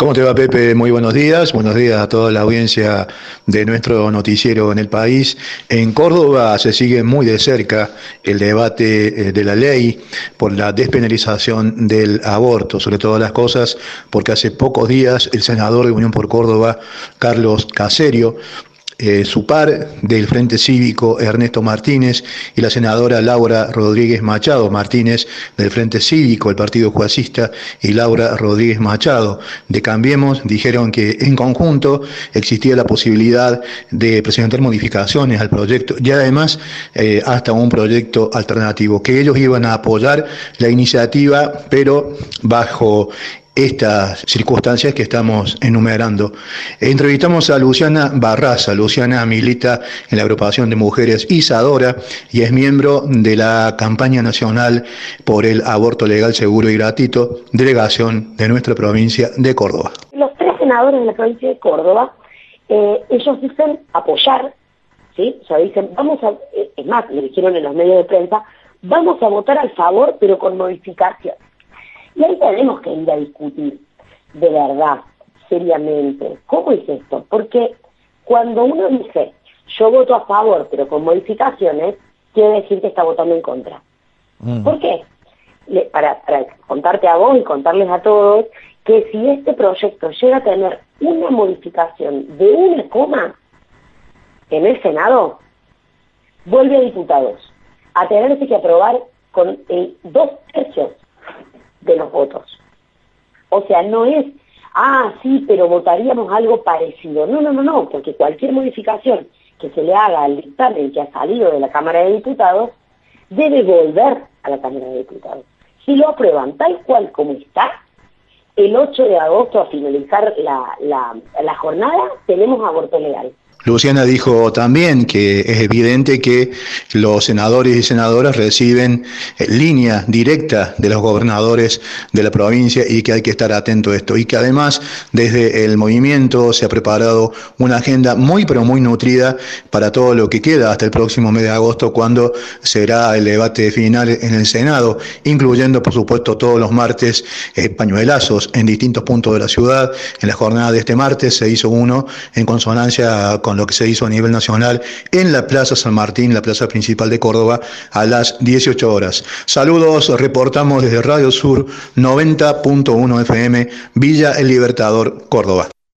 ¿Cómo te va Pepe? Muy buenos días. Buenos días a toda la audiencia de nuestro noticiero en el país. En Córdoba se sigue muy de cerca el debate eh, de la ley por la despenalización del aborto, sobre todas las cosas, porque hace pocos días el senador de Unión por Córdoba, Carlos Caserio, eh, su par del Frente Cívico Ernesto Martínez y la senadora Laura Rodríguez Machado Martínez del Frente Cívico, el Partido Juacista, y Laura Rodríguez Machado de Cambiemos dijeron que en conjunto existía la posibilidad de presentar modificaciones al proyecto y además eh, hasta un proyecto alternativo, que ellos iban a apoyar la iniciativa, pero bajo estas circunstancias que estamos enumerando. Entrevistamos a Luciana Barraza. Luciana milita en la agrupación de mujeres Isadora y es miembro de la campaña nacional por el aborto legal, seguro y gratuito, delegación de nuestra provincia de Córdoba. Los tres senadores de la provincia de Córdoba, eh, ellos dicen apoyar, ¿sí? O sea, dicen, vamos a, eh, es más, lo dijeron en los medios de prensa, vamos a votar al favor, pero con modificaciones. Y ahí tenemos que ir a discutir de verdad, seriamente, ¿cómo es esto? Porque cuando uno dice, yo voto a favor, pero con modificaciones, quiere decir que está votando en contra. Mm. ¿Por qué? para, para contarte a vos y contarles a todos que si este proyecto llega a tener una modificación de una coma en el Senado, vuelve a diputados a tenerse que aprobar con el dos tercios de los votos. O sea, no es, ah, sí, pero votaríamos algo parecido. No, no, no, no, porque cualquier modificación que se le haga al dictamen que ha salido de la Cámara de Diputados debe volver a la Cámara de Diputados. Si lo aprueban tal cual como está, el 8 de agosto a finalizar la, la, la jornada tenemos aborto legal. Luciana dijo también que es evidente que los senadores y senadoras reciben eh, línea directa de los gobernadores de la provincia y que hay que estar atento a esto. Y que además desde el movimiento se ha preparado una agenda muy pero muy nutrida para todo lo que queda hasta el próximo mes de agosto cuando será el debate final en el Senado, incluyendo por supuesto todos los martes eh, pañuelazos en distintos puntos de la ciudad. En la jornada de este martes se hizo uno en consonancia con con lo que se hizo a nivel nacional en la Plaza San Martín, la plaza principal de Córdoba, a las 18 horas. Saludos, reportamos desde Radio Sur 90.1 FM, Villa El Libertador, Córdoba.